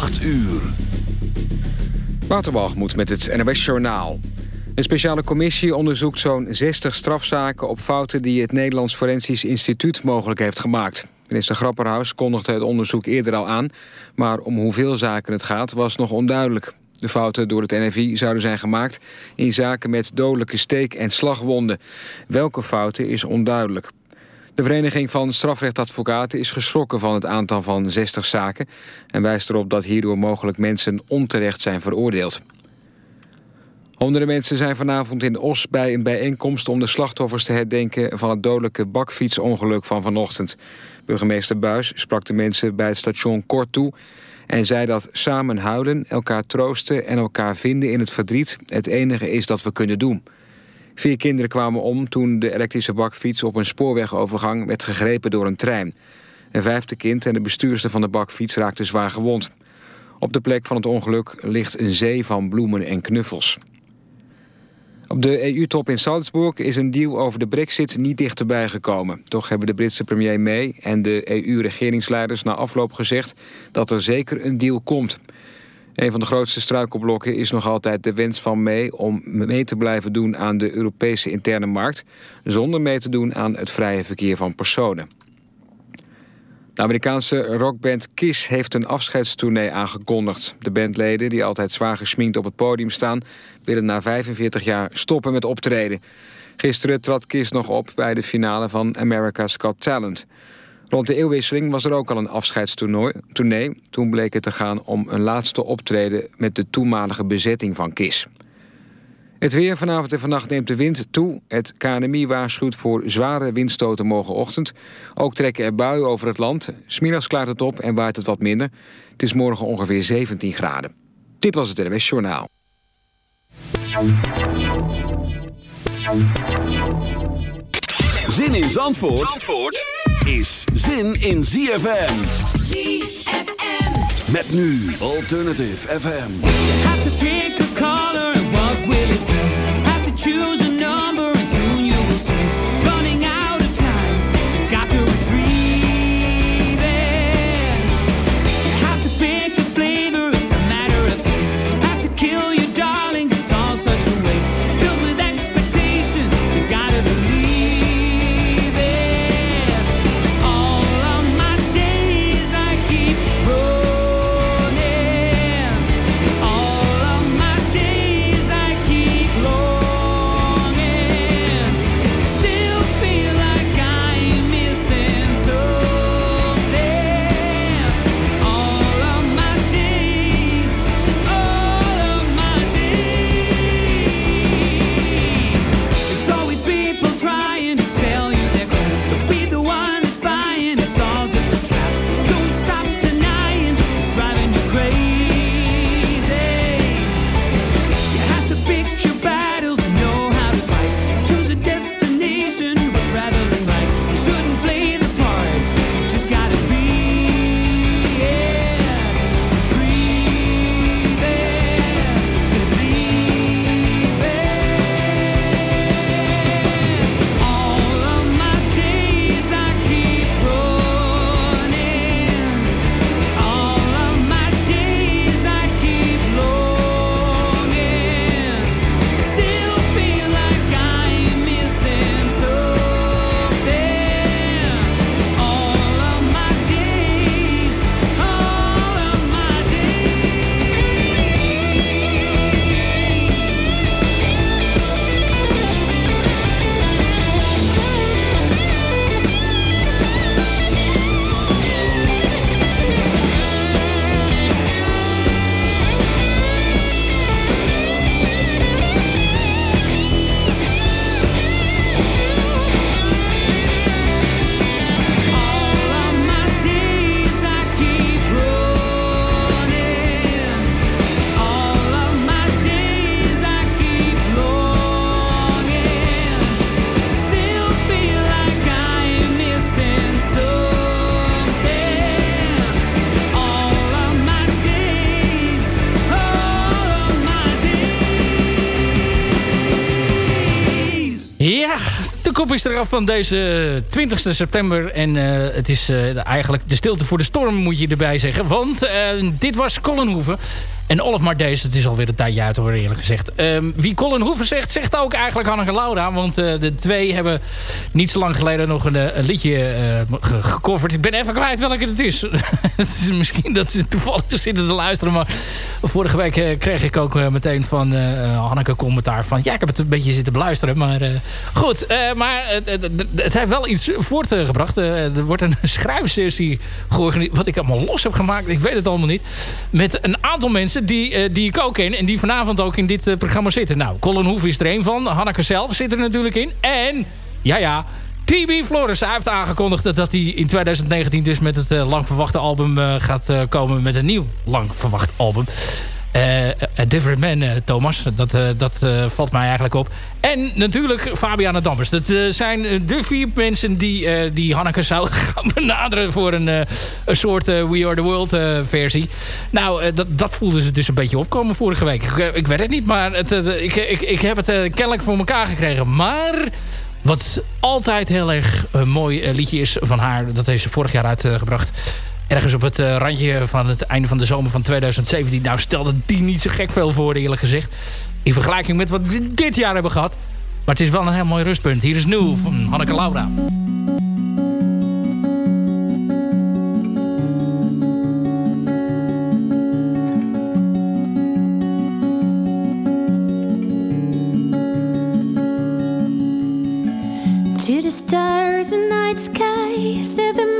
8 uur. Waterbalgemoed met het NWS Journaal. Een speciale commissie onderzoekt zo'n 60 strafzaken op fouten... die het Nederlands Forensisch Instituut mogelijk heeft gemaakt. Minister Grapperhaus kondigde het onderzoek eerder al aan... maar om hoeveel zaken het gaat was nog onduidelijk. De fouten door het NFI zouden zijn gemaakt... in zaken met dodelijke steek- en slagwonden. Welke fouten is onduidelijk. De Vereniging van Strafrechtadvocaten is geschrokken van het aantal van 60 zaken... en wijst erop dat hierdoor mogelijk mensen onterecht zijn veroordeeld. Honderden mensen zijn vanavond in Os bij een bijeenkomst... om de slachtoffers te herdenken van het dodelijke bakfietsongeluk van vanochtend. Burgemeester Buis sprak de mensen bij het station kort toe... en zei dat samen huilen, elkaar troosten en elkaar vinden in het verdriet... het enige is dat we kunnen doen... Vier kinderen kwamen om toen de elektrische bakfiets op een spoorwegovergang werd gegrepen door een trein. Een vijfde kind en de bestuurster van de bakfiets raakten zwaar gewond. Op de plek van het ongeluk ligt een zee van bloemen en knuffels. Op de EU-top in Salzburg is een deal over de brexit niet dichterbij gekomen. Toch hebben de Britse premier May en de EU-regeringsleiders na afloop gezegd dat er zeker een deal komt. Een van de grootste struikelblokken is nog altijd de wens van May... om mee te blijven doen aan de Europese interne markt... zonder mee te doen aan het vrije verkeer van personen. De Amerikaanse rockband Kiss heeft een afscheidstournee aangekondigd. De bandleden, die altijd zwaar gesminkt op het podium staan... willen na 45 jaar stoppen met optreden. Gisteren trad Kiss nog op bij de finale van America's Got Talent... Rond de eeuwwisseling was er ook al een afscheidstournee. Toen bleek het te gaan om een laatste optreden met de toenmalige bezetting van KIS. Het weer vanavond en vannacht neemt de wind toe. Het KNMI waarschuwt voor zware windstoten morgenochtend. Ook trekken er buien over het land. Smiddags klaart het op en waait het wat minder. Het is morgen ongeveer 17 graden. Dit was het NWS Journaal. Zin in Zandvoort? Zandvoort? Is zin in ZFM. ZFM. Met nu Alternative FM. You have to pick a color and what will it be? Have to choose kop is eraf van deze 20 september. En uh, het is uh, eigenlijk de stilte voor de storm, moet je erbij zeggen. Want dit was Colin Hoeven. En Olaf maar deze, het is alweer een tijdje uit hoor eerlijk gezegd. Um, wie Colin Hoeven zegt, zegt ook eigenlijk Hanneke Laura. Want uh, de twee hebben niet zo lang geleden nog een, een liedje uh, gecoverd. Ik ben even kwijt welke het is. het is misschien dat ze toevallig zitten te luisteren. Maar vorige week kreeg ik ook meteen van Hanneke commentaar van... Ja, ik heb het een beetje zitten beluisteren. Maar goed, maar het, het, het, heeft wel iets voortgebracht. er wordt een schrijfsessie georganiseerd. Wat ik allemaal los heb gemaakt. Ik weet het allemaal niet. Met een aantal mensen die, uh, die ik ook ken. En die vanavond ook in dit uh, programma zitten. Nou, Colin Hoef is er een van. Hanneke zelf zit er natuurlijk in. En, ja ja, TB Flores. Heeft aangekondigd dat, dat hij in 2019 dus met het uh, lang verwachte album gaat komen. Met een nieuw lang verwacht album. Uh, A Different Man, uh, Thomas. Dat, uh, dat valt mij eigenlijk op. En natuurlijk Fabiana Dammers. Dat zijn de vier mensen die, die Hanneke zou gaan benaderen... voor een, een soort We Are The World versie. Nou, dat, dat voelde ze dus een beetje opkomen vorige week. Ik, ik weet het niet, maar het, ik, ik, ik heb het kennelijk voor elkaar gekregen. Maar... Wat altijd heel erg een mooi liedje is van haar... dat heeft ze vorig jaar uitgebracht ergens op het uh, randje van het einde van de zomer van 2017. Nou stelde die niet zo gek veel voor eerlijk gezegd. In vergelijking met wat we dit jaar hebben gehad. Maar het is wel een heel mooi rustpunt. Hier is Nieuw van Hanneke Laura. To the stars and night sky, say the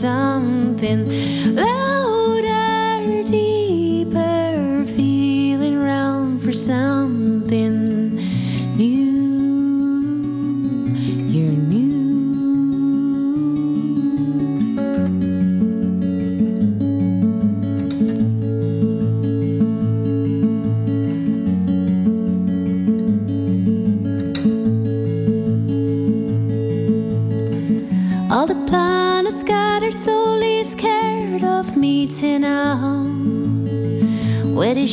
something louder, deeper, feeling round for something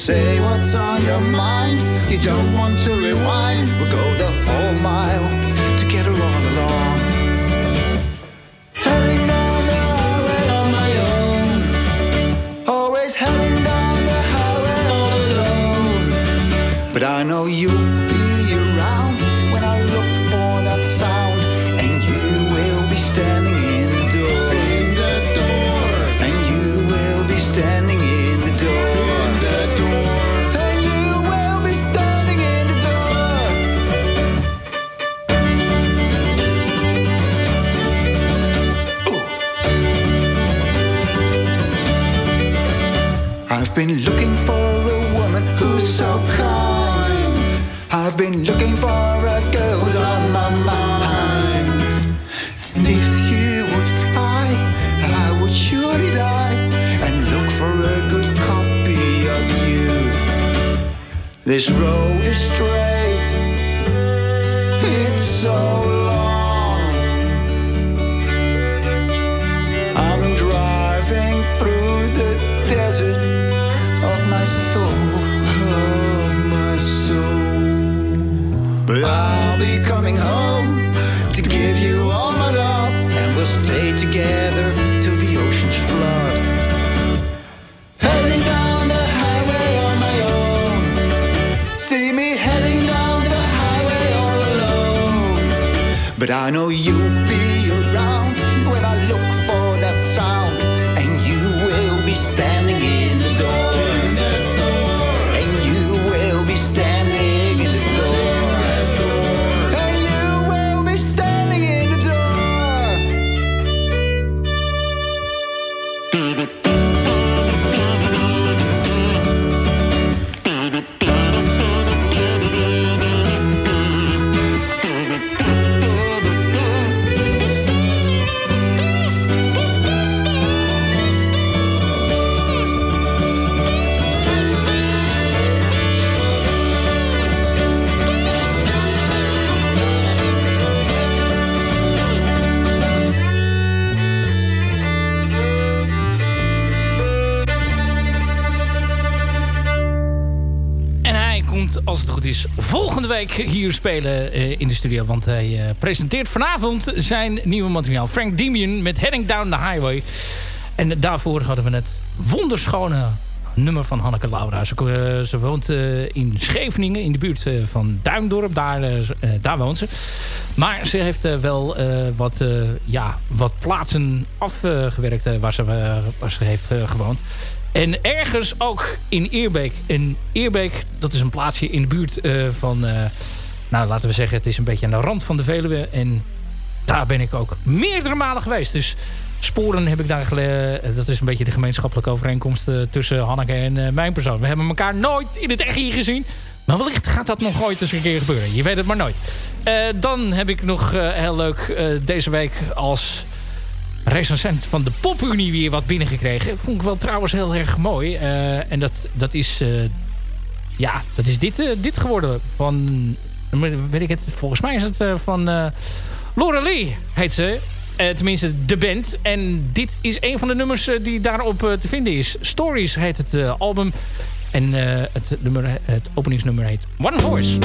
say what's on your mind. You don't want to week hier spelen eh, in de studio. Want hij eh, presenteert vanavond zijn nieuwe materiaal. Frank Demian met Heading Down the Highway. En daarvoor hadden we het wonderschone nummer van Hanneke Laura. Ze, eh, ze woont in Scheveningen, in de buurt van Duindorp. Daar, daar woont ze. Maar ze heeft wel wat, ja, wat plaatsen afgewerkt waar, ze, waar ze heeft gewoond. En ergens ook in Eerbeek. En Eerbeek, dat is een plaatsje in de buurt eh, van... eh, nou, laten we zeggen, het is een beetje aan de rand van de Veluwe. En daar ben ik ook meerdere malen geweest. Dus sporen heb ik daar gele- Dat is een beetje de gemeenschappelijke overeenkomst eh, tussen Hanneke en eh, mijn persoon. We hebben elkaar nooit in het echt hier gezien. Maar wellicht gaat dat nog ooit eens een keer gebeuren. Je weet het maar nooit. Eh, dan heb ik nog eh, heel leuk eh, deze week als recensent van de Popunie weer wat binnengekregen. Vond ik wel trouwens heel erg mooi. Eh, en dat, dat is... eh, ja, dat is dit, eh, dit geworden. Van... Weet ik het? Volgens mij is het van... Laura Lee heet ze. Tenminste, de band. En dit is een van de nummers die daarop te vinden is. Stories heet het album. En het, nummer, het openingsnummer heet One Voice.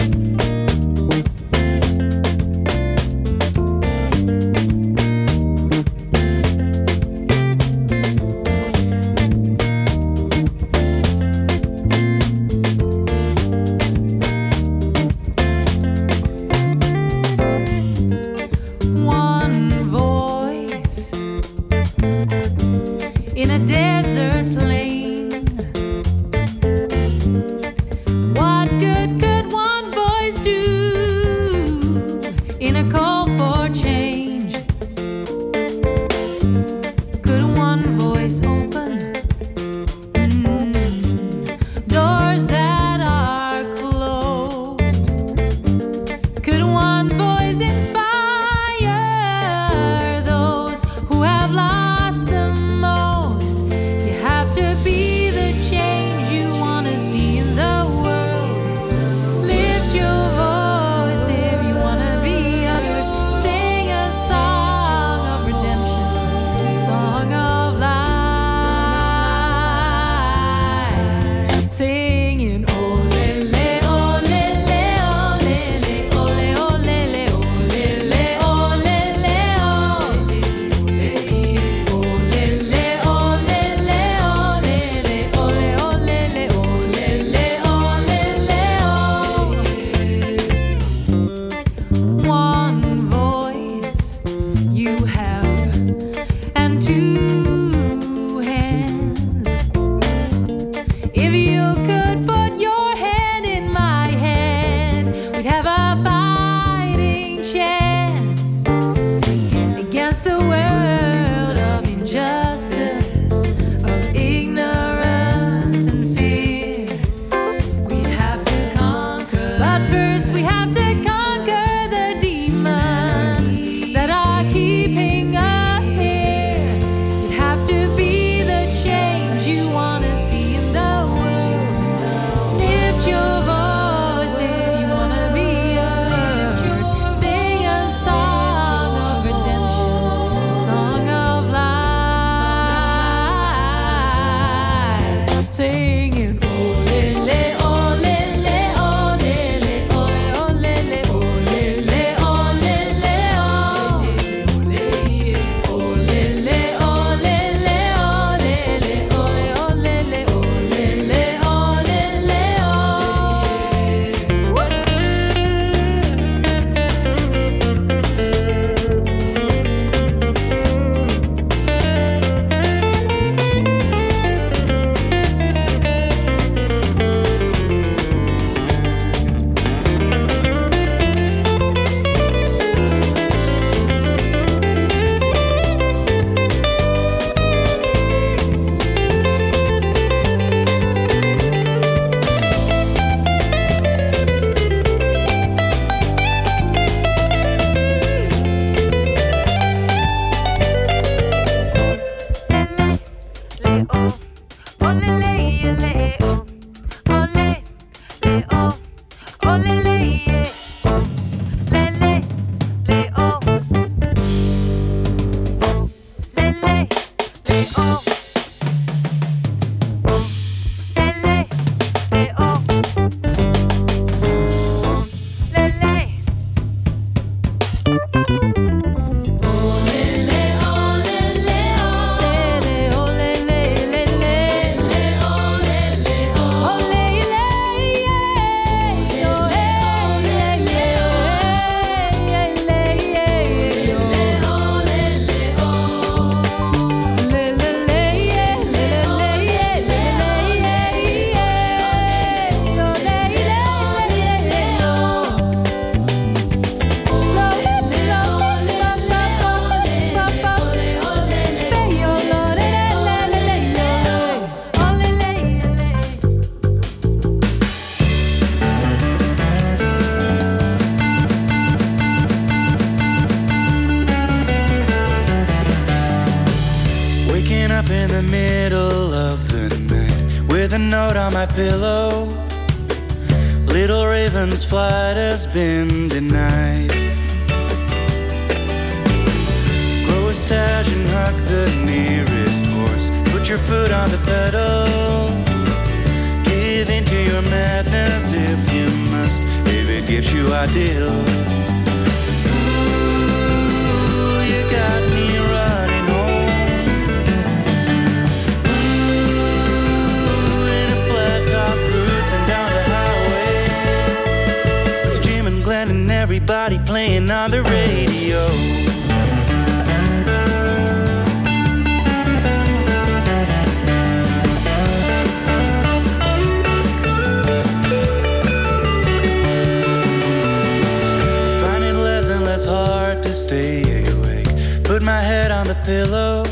pillow.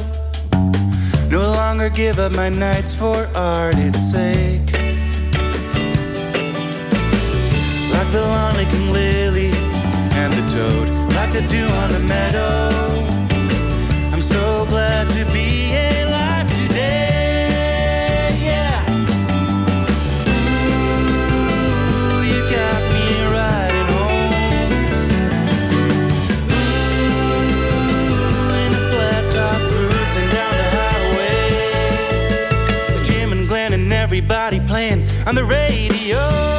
No longer give up my nights for art, it's sake. Like the lawn leaking lily and the toad, like the dew on the meadow. I'm so glad to be alive. on the radio.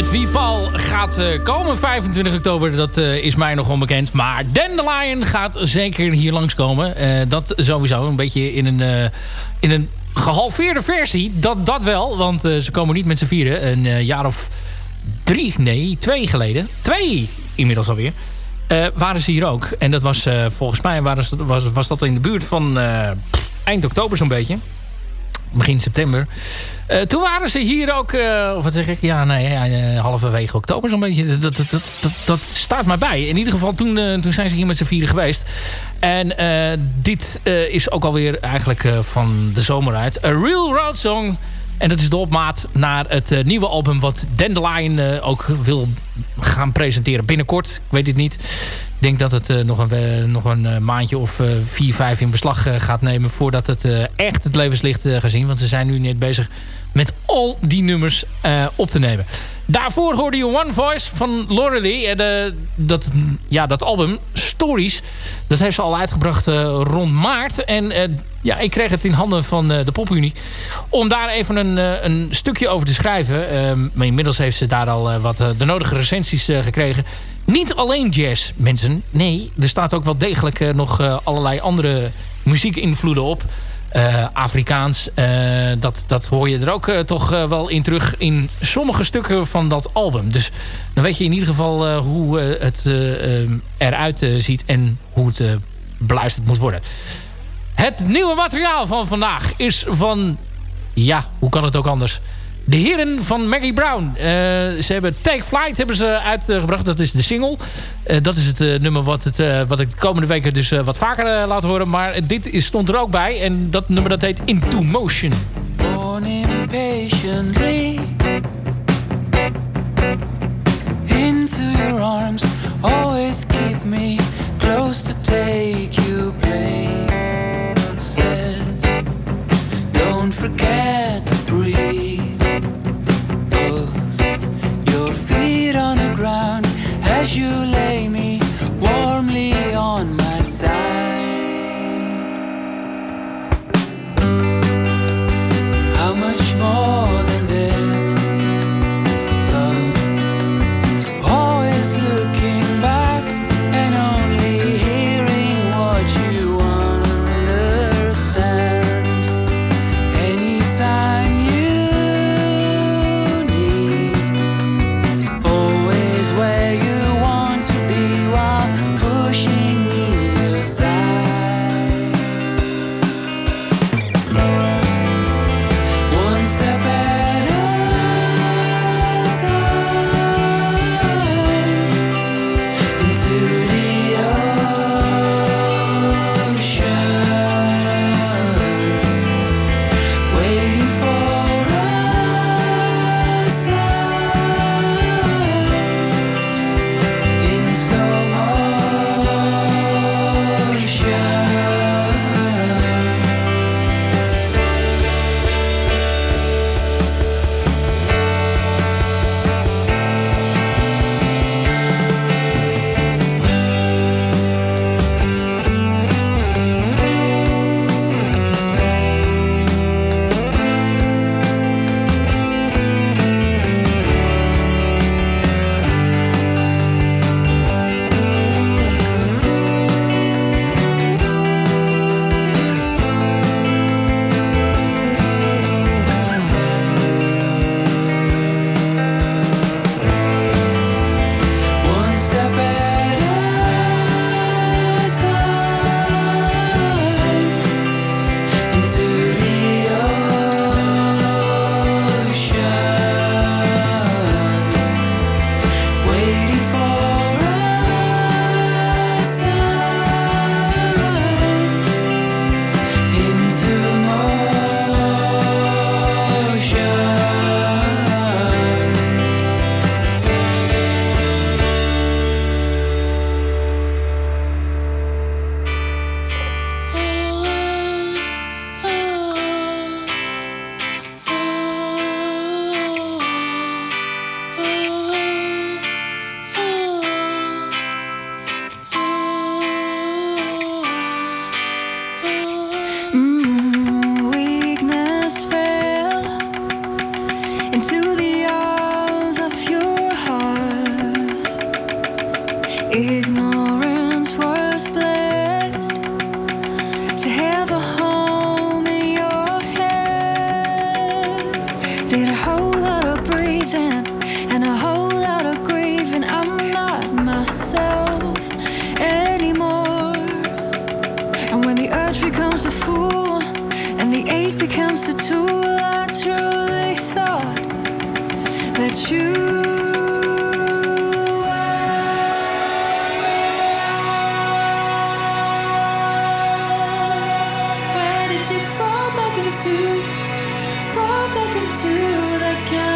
met wie Paul gaat eh, komen 25 oktober, dat eh, is mij nog onbekend. Maar Dandelion gaat zeker hier langskomen. Eh, dat sowieso, een beetje in een, in een gehalveerde versie. Dat, dat wel, want ze komen niet met z'n vieren. Een jaar of drie, nee, twee geleden. Twee inmiddels alweer. Waren ze hier ook. En dat was volgens mij waren was, dat in de buurt van eind oktober zo'n beetje. Begin september. Eh, toen waren ze hier ook, eh, of wat zeg ik? Ja, nee, ja, eh, halverwege oktober zo'n beetje. Dat, dat, dat, dat, staat mij bij. In ieder geval, toen, toen zijn ze hier met z'n vieren geweest. En dit is ook alweer eigenlijk van de zomer uit. A Real Road Song. En dat is de opmaat naar het nieuwe album wat Dandelion ook wil gaan presenteren binnenkort. Ik weet het niet. Ik denk dat het nog een, nog een maandje of vier, vijf in beslag gaat nemen... voordat het echt het levenslicht gaat zien. Want ze zijn nu net bezig met al die nummers eh, op te nemen. Daarvoor hoorde je One Voice van Lorelei. Eh, dat, ja, dat album, Stories, dat heeft ze al uitgebracht eh, rond maart. En ja, ik kreeg het in handen van eh, de PopUnie. Om daar even een, een stukje over te schrijven. Ehm, maar inmiddels heeft ze daar al wat de nodige recensies gekregen. Niet alleen jazz, mensen. Nee, er staat ook wel degelijk nog allerlei andere muziekinvloeden op. Eh, Afrikaans, eh, dat, dat hoor je er ook eh, toch wel in terug in sommige stukken van dat album. Dus dan weet je in ieder geval hoe het eruit ziet en hoe het beluisterd moet worden. Het nieuwe materiaal van vandaag is van... Ja, hoe kan het ook anders? De heren van Maggie Brown. Eh, ze hebben Take Flight hebben ze uitgebracht. Dat is de single. Eh, dat is het eh, nummer wat, het, wat ik de komende weken dus wat vaker laat horen. Maar dit is, stond er ook bij. En dat nummer dat heet Into Motion. born impatiently you fall back into? Fall back into that kind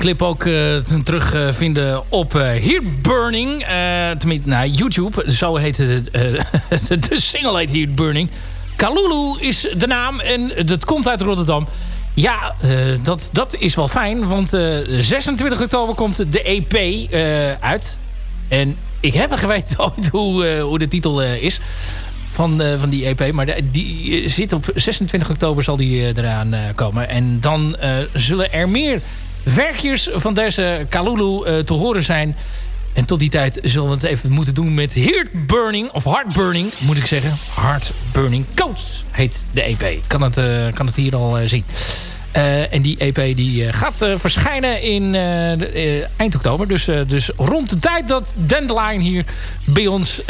clip ook eh, terugvinden op Heat Burning. tenminste, nou, YouTube. Zo heet het. de single heet Heat Burning. Kalulu is de naam en dat komt uit Rotterdam. Ja, dat, dat is wel fijn. Want eh 26 oktober komt de EP uit. En ik heb geweten ooit hoe, hoe de titel is van, van die EP. Maar die zit op 26 oktober zal die eraan komen. En dan zullen er meer werkjes van deze Kalulu eh, te horen zijn. En tot die tijd zullen we het even moeten doen met Heart Burning. Of Heart Burning, moet ik zeggen. Heart Burning Coats heet de EP. Kan het, eh, kan het hier al eh, zien. Eh, en die EP die, eh, gaat eh, verschijnen in eind oktober. Dus, dus rond de tijd dat Dandelion hier bij ons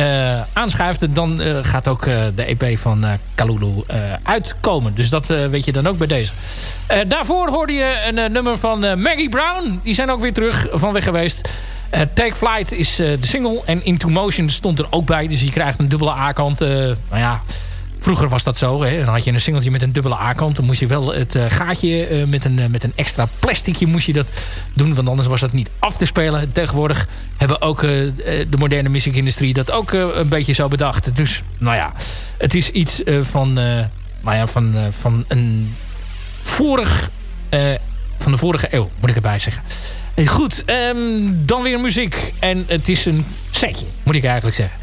aanschuift... dan gaat ook de EP van Kalulu uitkomen. Dus dat weet je dan ook bij deze. Daarvoor hoorde je een nummer van Maggie Brown. Die zijn ook weer terug van weg geweest. Take Flight is de single. En Into Motion stond er ook bij. Dus je krijgt een dubbele A-kant. nou ja... Vroeger was dat zo. Hè? Dan had je een singeltje met een dubbele A-kant. Dan moest je wel het eh, gaatje eh, met, een, eh, met een extra plasticje moest je dat doen. Want anders was dat niet af te spelen. Tegenwoordig hebben ook de moderne muziekindustrie dat ook een beetje zo bedacht. Dus nou ja, het is iets van, nou ja, van, van een vorig... van de vorige eeuw, moet ik erbij zeggen. Goed, ehm, dan weer muziek. En het is een setje, moet ik eigenlijk zeggen.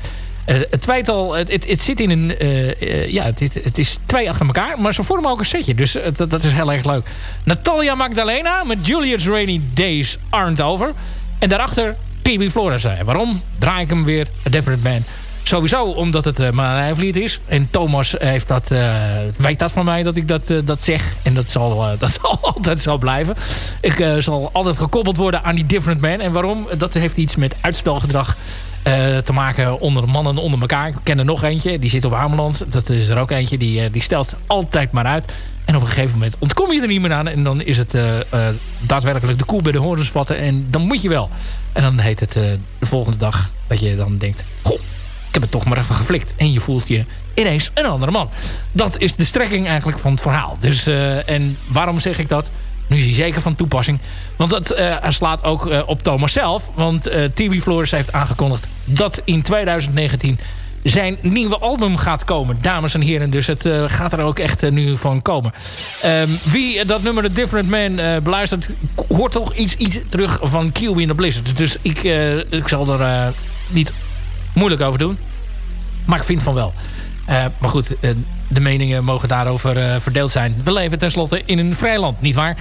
Eh, het tweetal, het, het, zit in een... eh, eh, ja, het, het- is twee achter elkaar, maar ze vormen ook een setje. Dus dat, is heel erg leuk. Natalia Magdalena met Juliet's Rainy Days Aren't Over. En daarachter PB Flores. Waarom draai ik hem weer? A Different Man. Sowieso omdat het uh, mijn lijflied is. En Thomas heeft dat, eh, weet dat van mij dat ik dat, dat zeg. En dat zal, dat zal altijd zo blijven. Ik zal altijd gekoppeld worden aan die Different Man. En waarom? Dat heeft iets met uitstelgedrag te maken onder mannen onder elkaar. Ik ken er nog eentje, die zit op Ameland. Dat is er ook eentje, die, eh, die stelt altijd maar uit. En op een gegeven moment ontkom je er niet meer aan. En dan is het eh, eh, daadwerkelijk de koe bij de horen spatten. En dan moet je wel. En dan heet het eh, de volgende dag dat je dan denkt... Goh, ik heb het toch maar even geflikt. En je voelt je ineens een andere man. Dat is de strekking eigenlijk van het verhaal. Dus, eh, en waarom zeg ik dat? Nu is hij zeker van toepassing. Want dat eh, slaat ook eh, op Thomas zelf. Want eh TB Flores heeft aangekondigd dat in 2019 zijn nieuwe album gaat komen. Dames en heren, dus het gaat er ook echt nu van komen. Ehm, wie dat nummer The Different Man beluistert... hoort toch iets, iets terug van Q in the Blizzard. Dus ik, ik zal er niet moeilijk over doen. Maar ik vind van wel. Maar goed, de meningen mogen daarover eh, verdeeld zijn. We leven tenslotte in een vrij land, nietwaar?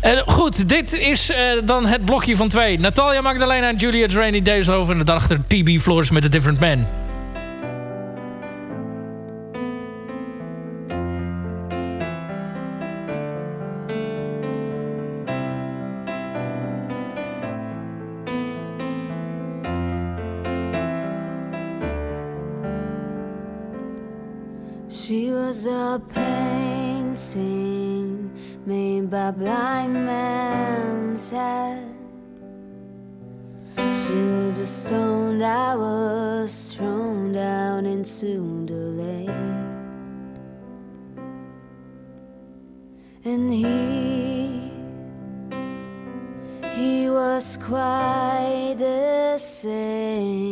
Eh goed, dit is eh, dan het blokje van twee. Natalia Magdalena en Juliet Rainy Days over. En daarachter TB Floors met The Different Man. A stone that was thrown down into the lake. And he, he was quite the same.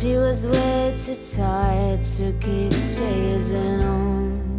She was way too tired to keep chasing on.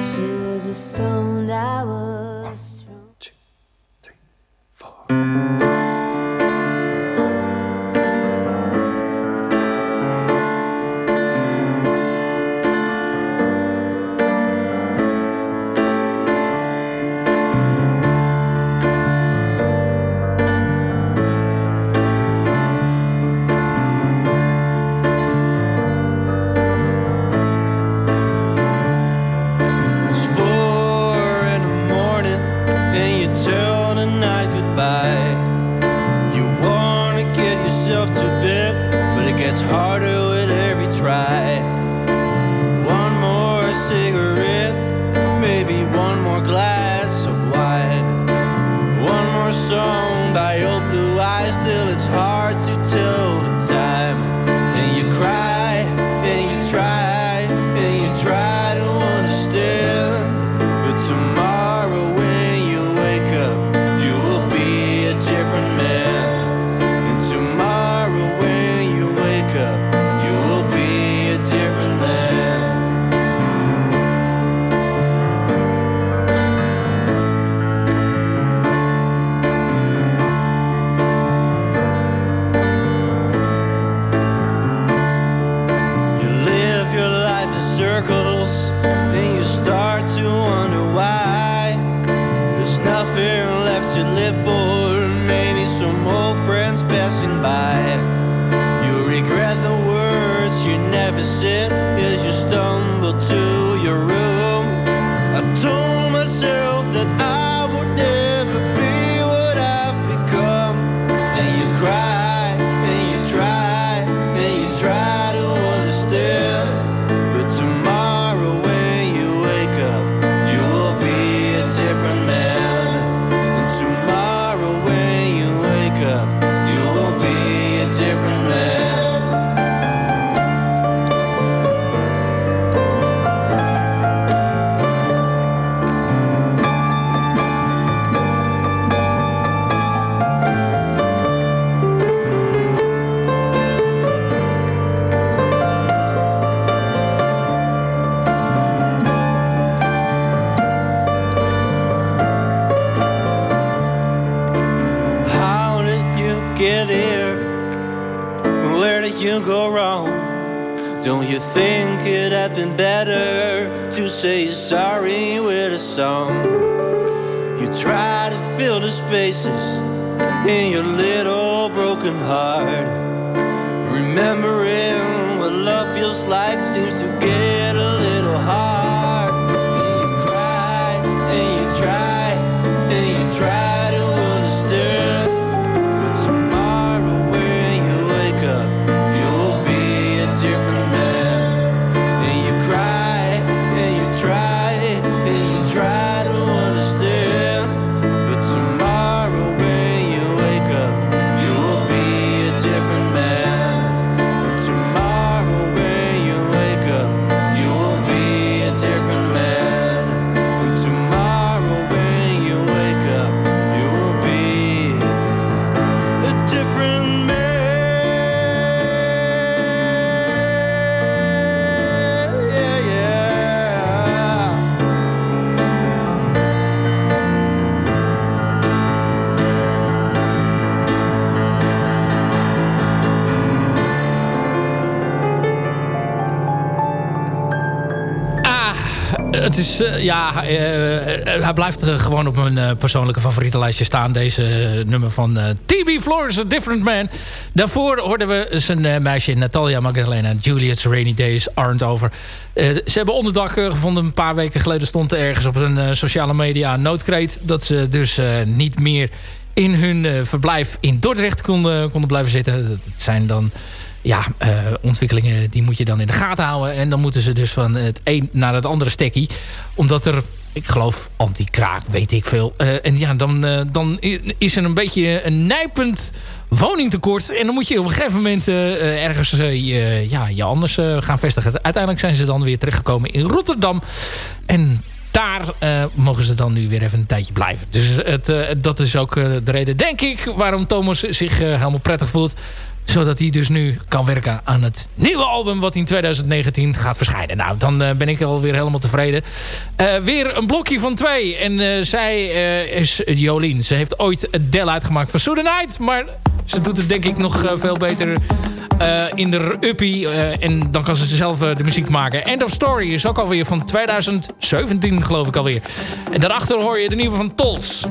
She was a stone that was het is, eh, ja, eh, eh, hij blijft gewoon op mijn eh, persoonlijke favorietenlijstje staan. Deze eh, nummer van eh, TB Flores, A Different Man. Daarvoor hoorden we zijn eh, meisje Natalia Magdalena. Juliet's Rainy Days aren't over. Eh, ze hebben onderdak eh, gevonden. Een paar weken geleden stond er ergens op zijn eh, sociale media een noodkreet. Dat ze dus eh, niet meer in hun eh, verblijf in Dordrecht konden, konden blijven zitten. Dat zijn dan ja, eh, ontwikkelingen die moet je dan in de gaten houden. En dan moeten ze dus van het een naar het andere stekkie. Omdat er, ik geloof, anti-kraak, weet ik veel. Eh, en ja, dan, eh, dan is er een beetje een nijpend woningtekort. En dan moet je op een gegeven moment ergens je, ja, je anders gaan vestigen. Uiteindelijk zijn ze dan weer terechtgekomen in Rotterdam. En daar mogen ze dan nu weer even een tijdje blijven. Dus het, dat is ook de reden, denk ik, waarom Thomas zich helemaal prettig voelt zodat hij dus nu kan werken aan het nieuwe album... wat in 2019 gaat verschijnen. Nou, dan eh, ben ik alweer helemaal tevreden. Eh, weer een blokje van twee. En eh, zij is Jolien. Ze heeft ooit het Del uitgemaakt van Night. Maar ze doet het denk ik nog veel beter in de uppie. en dan kan ze zelf de muziek maken. End of Story is ook alweer van 2017 geloof ik alweer. En daarachter hoor je de nieuwe van Tols.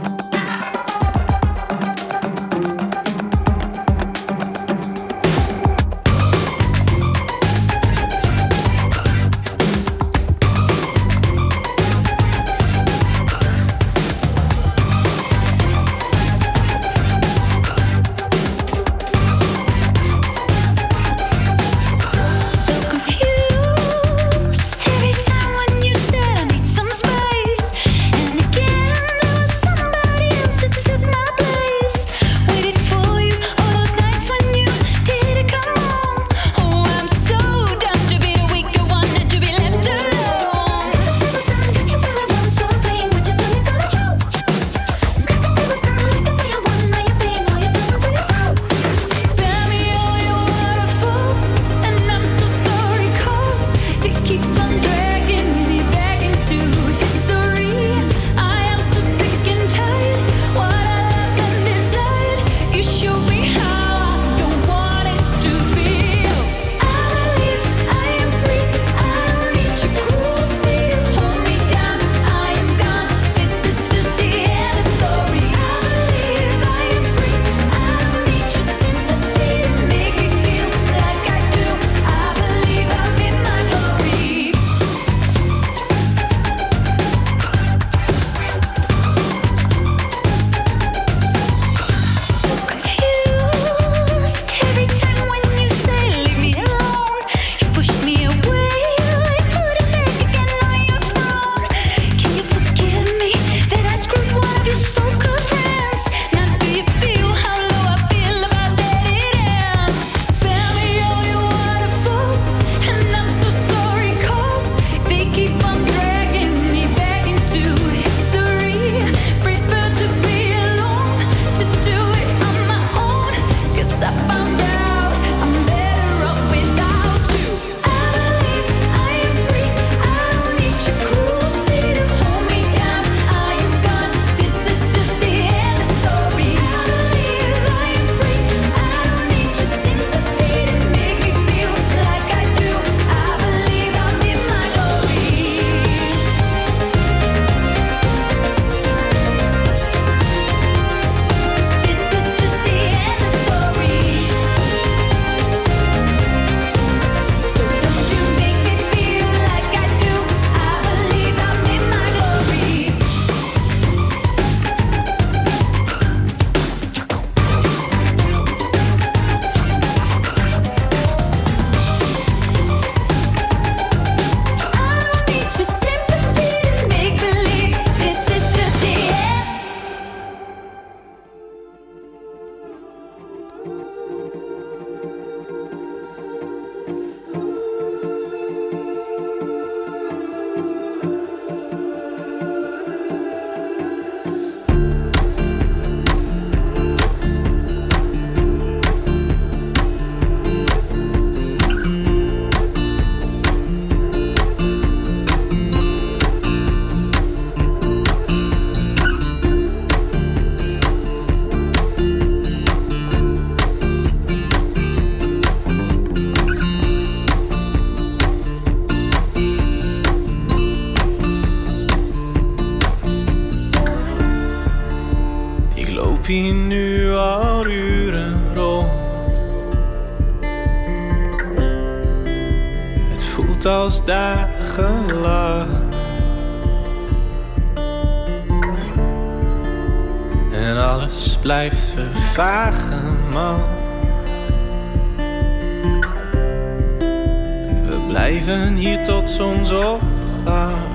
We blijven hier tot zonsopgaan.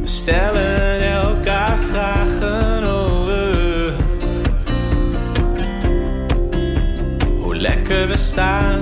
We stellen elkaar vragen over hoe lekker we staan.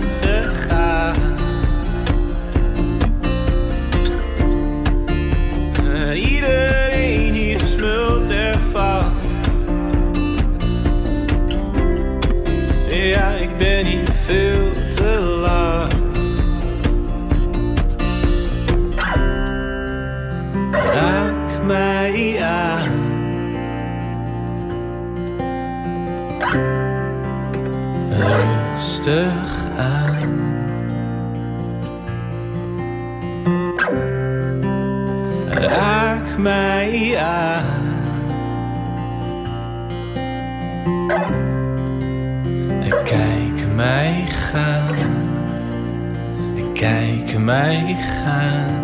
rustig aan. Raak mij aan. Kijk mij gaan. Kijk mij gaan.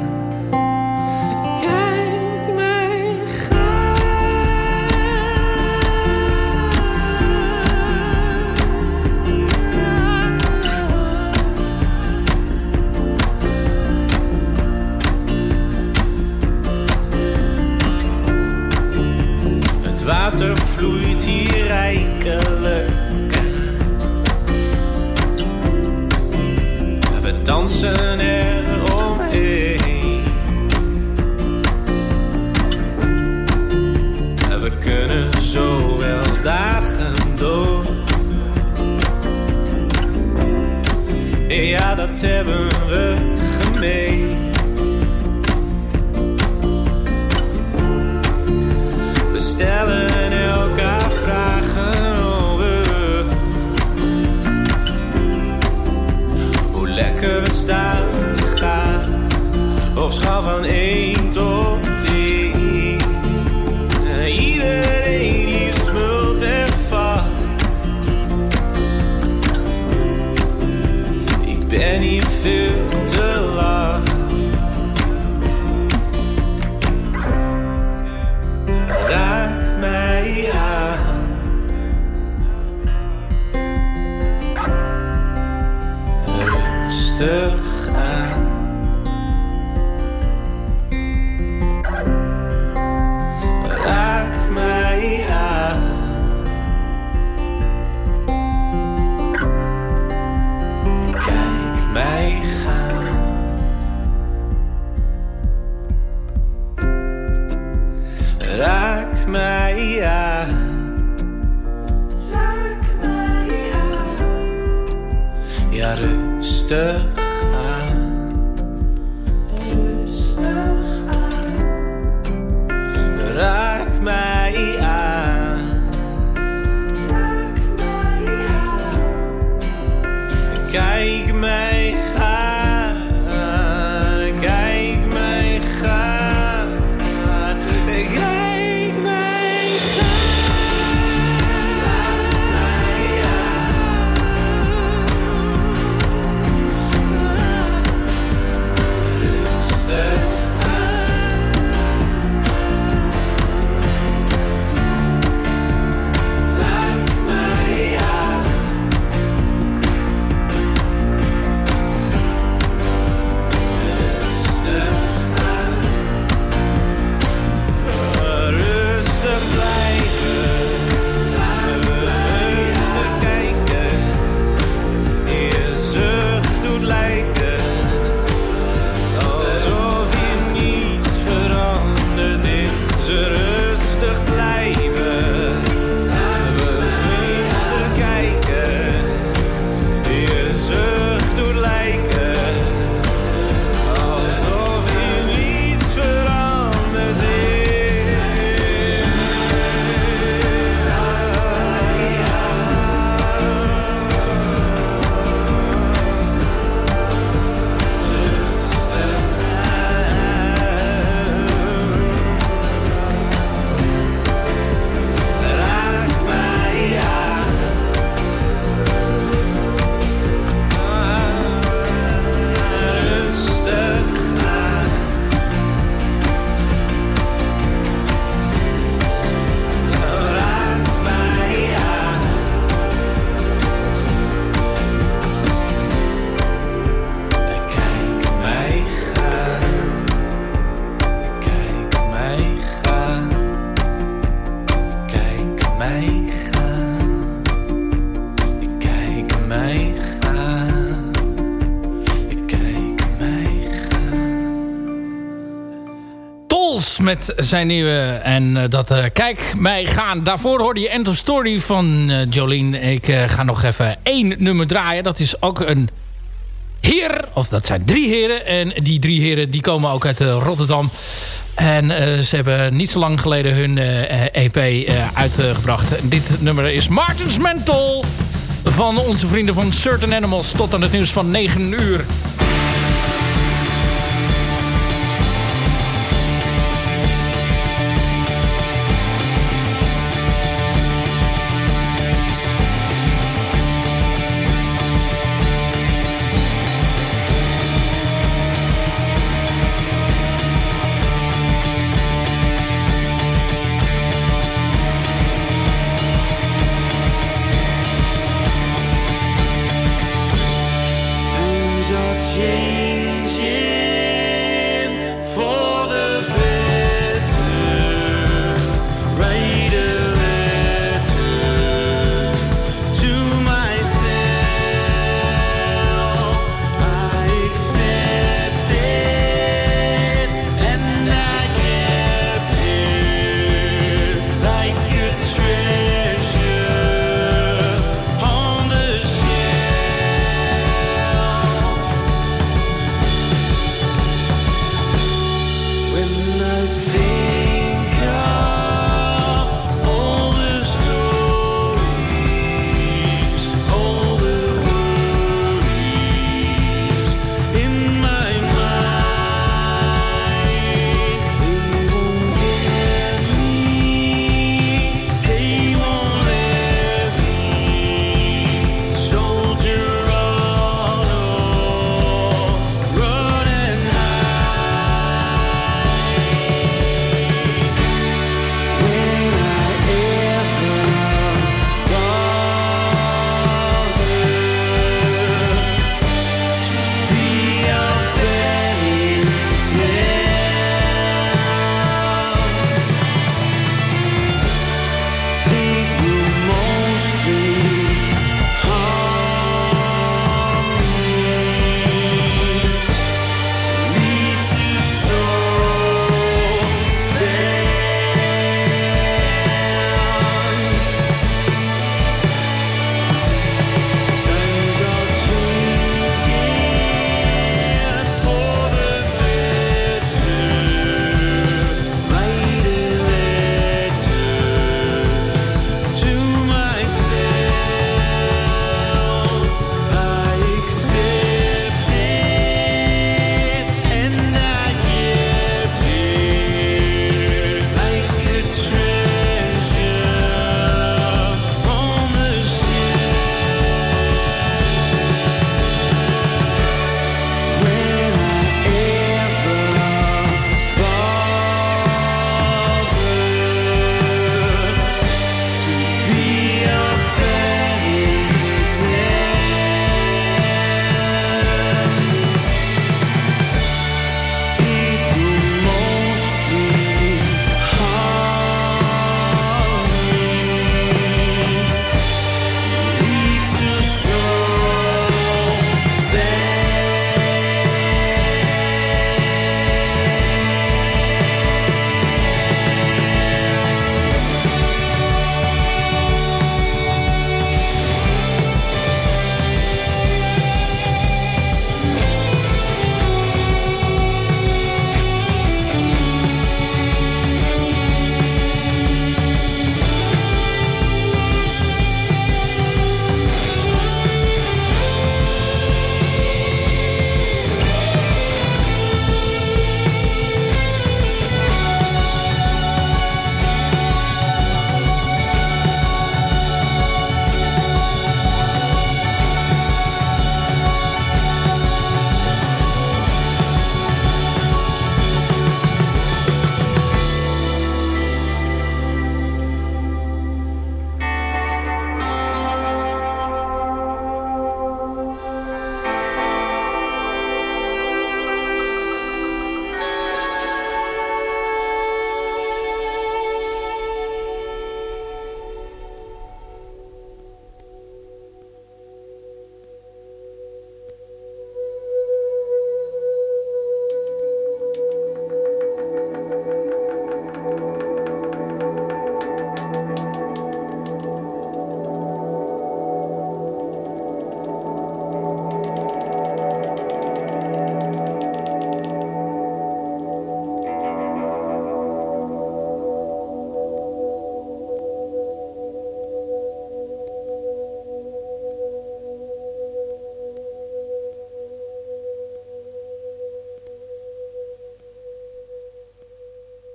We dansen er omheen. We kunnen zo wel dagen door. Ja, dat hebben we gemeen. Met zijn nieuwe. En eh, dat eh, Kijk mij gaan. Daarvoor hoorde je End of Story van eh, Jolien. Ik ga nog even één nummer draaien. Dat is ook een heer. Of dat zijn drie heren. En die drie heren die komen ook uit Rotterdam. En ze hebben niet zo lang geleden hun EP eh, uitgebracht. Dit nummer is Martins Mental. Van onze vrienden van Certain Animals. Tot aan het nieuws van 9 uur.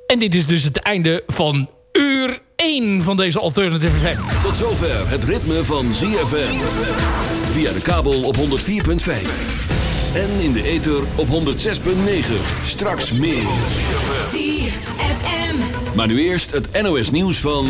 En dit is dus het einde van uur 1 van deze Alternative FM. Tot zover het ritme van ZFM. Via de kabel op 104.5. En in de ether op 106.9. Straks meer. ZFM. Maar nu eerst het NOS nieuws van...